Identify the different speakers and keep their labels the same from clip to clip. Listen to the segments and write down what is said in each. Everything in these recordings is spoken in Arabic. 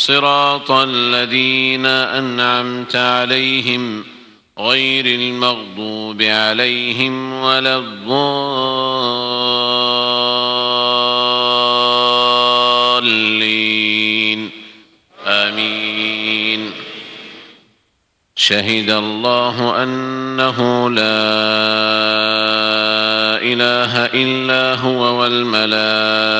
Speaker 1: صراط الذين أنعمت عليهم غير المغضوب عليهم ولا الضالين. آمين. شهد الله أنه لا إله إلا هو والملائكة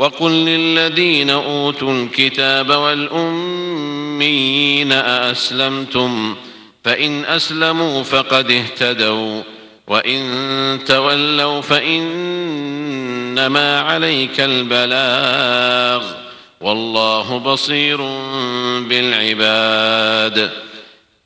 Speaker 1: وقل للذين أوتوا الكتاب والأمين أأسلمتم؟ فإن أسلموا فقد اهتدوا وإن تولوا فإنما عليك البلاغ. والله بصير بالعباد.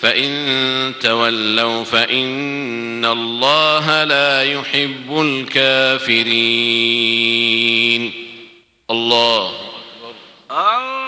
Speaker 1: فإن تولوا فإن الله لا يحب الكافرين. الله
Speaker 2: الله